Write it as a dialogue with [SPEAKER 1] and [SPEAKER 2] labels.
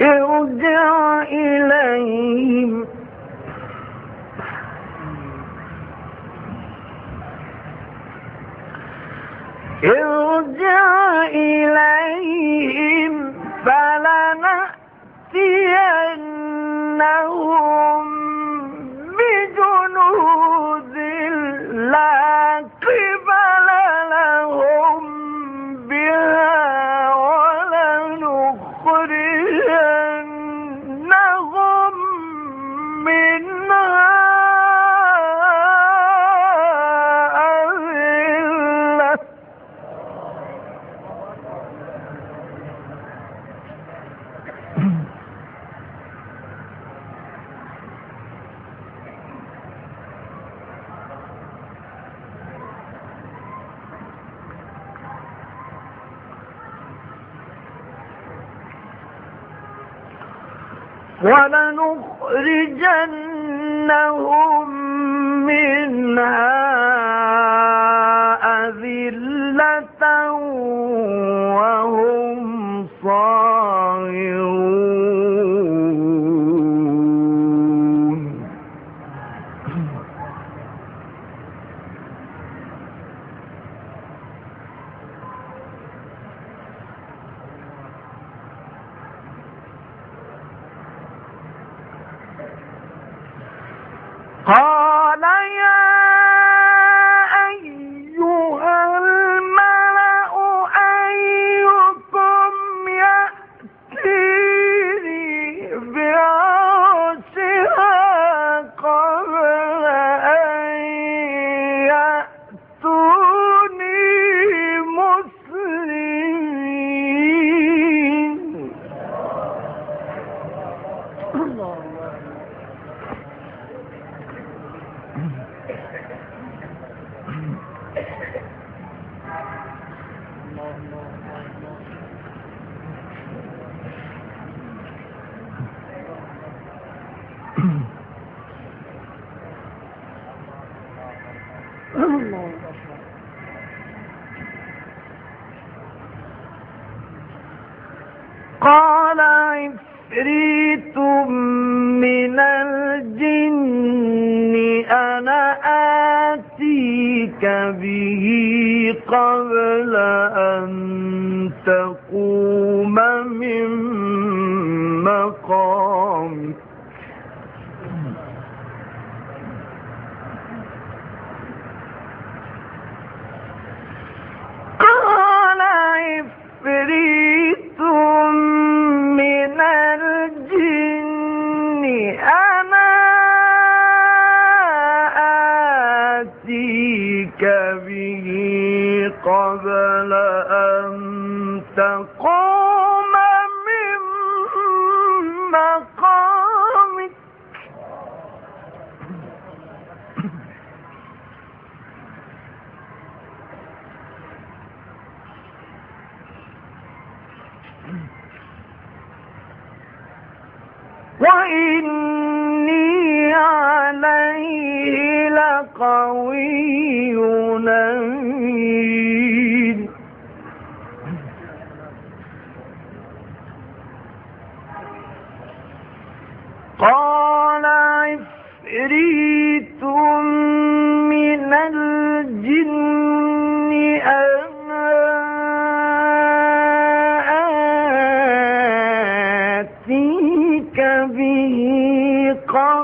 [SPEAKER 1] ارجع إليهم ارجع إليهم فلنأتينهم ولنخرجنهم منها قال عفريت من الجن أنا آتيك به قبل أن تقوم من به قبل أن تقوم من مقامك. وإني عليه لقوي. عفريت من الجن أنا آتيك به قبل